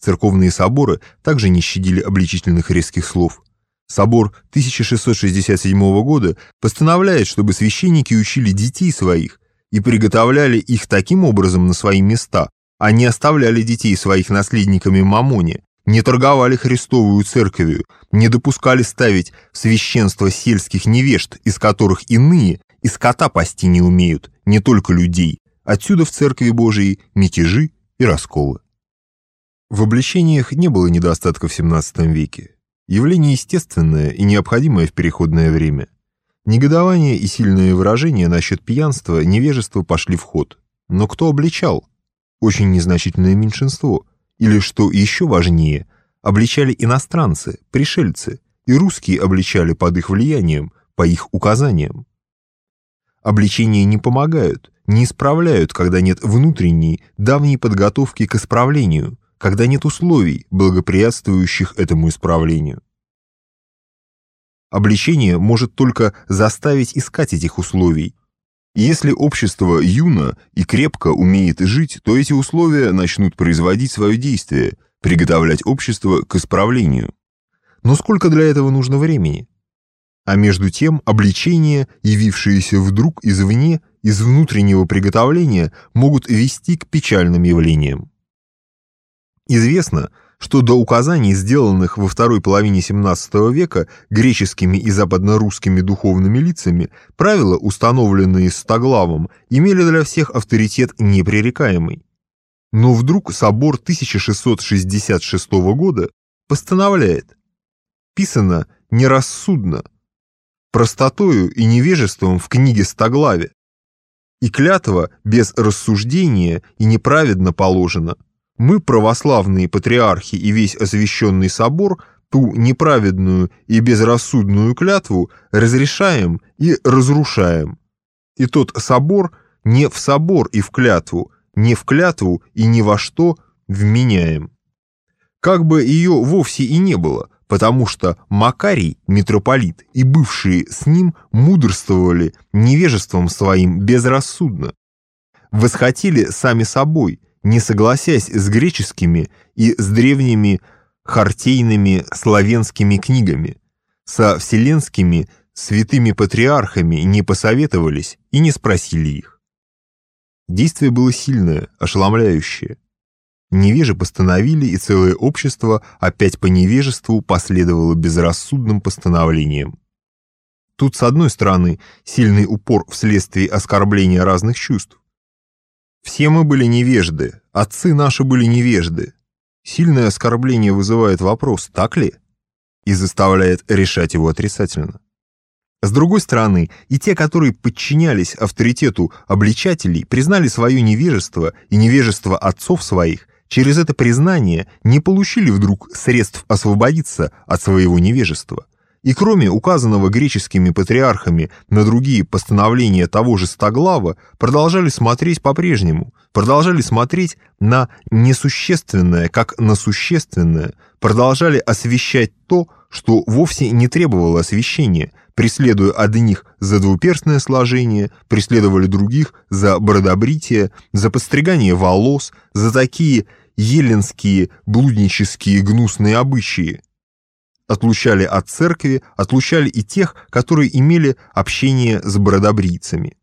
Церковные соборы также не щадили обличительных резких слов. Собор 1667 года постановляет, чтобы священники учили детей своих и приготовляли их таким образом на свои места, а не оставляли детей своих наследниками мамоне, не торговали Христовую церковью, не допускали ставить в священство сельских невежд, из которых иные и скота пасти не умеют, не только людей. Отсюда в церкви Божией мятежи и расколы. В обличениях не было недостатка в XVII веке. Явление естественное и необходимое в переходное время. Негодование и сильные выражения насчет пьянства, невежества пошли в ход. Но кто обличал? Очень незначительное меньшинство. Или, что еще важнее, обличали иностранцы, пришельцы, и русские обличали под их влиянием, по их указаниям. Обличения не помогают, не исправляют, когда нет внутренней, давней подготовки к исправлению – когда нет условий, благоприятствующих этому исправлению. Обличение может только заставить искать этих условий. И если общество юно и крепко умеет жить, то эти условия начнут производить свое действие, приготовлять общество к исправлению. Но сколько для этого нужно времени? А между тем обличения, явившиеся вдруг извне, из внутреннего приготовления, могут вести к печальным явлениям. Известно, что до указаний, сделанных во второй половине XVII века греческими и западнорусскими духовными лицами, правила, установленные Стоглавом, имели для всех авторитет непререкаемый. Но вдруг собор 1666 года постановляет «Писано нерассудно, простотою и невежеством в книге Стоглаве, и клятва без рассуждения и неправедно положена, мы, православные патриархи и весь освященный собор, ту неправедную и безрассудную клятву разрешаем и разрушаем. И тот собор не в собор и в клятву, не в клятву и ни во что вменяем. Как бы ее вовсе и не было, потому что Макарий, митрополит, и бывшие с ним мудрствовали невежеством своим безрассудно. Восхотели сами собой, не согласясь с греческими и с древними хартейными славянскими книгами, со вселенскими святыми патриархами не посоветовались и не спросили их. Действие было сильное, ошеломляющее. Невежи постановили, и целое общество опять по невежеству последовало безрассудным постановлениям. Тут, с одной стороны, сильный упор вследствие оскорбления разных чувств, все мы были невежды, отцы наши были невежды. Сильное оскорбление вызывает вопрос, так ли? И заставляет решать его отрицательно. С другой стороны, и те, которые подчинялись авторитету обличателей, признали свое невежество и невежество отцов своих, через это признание не получили вдруг средств освободиться от своего невежества – и кроме указанного греческими патриархами на другие постановления того же Стоглава, продолжали смотреть по-прежнему, продолжали смотреть на несущественное, как на существенное, продолжали освещать то, что вовсе не требовало освещения, преследуя одних за двуперстное сложение, преследовали других за бродобритие, за подстригание волос, за такие еленские блуднические гнусные обычаи, отлучали от церкви, отлучали и тех, которые имели общение с бородобрийцами.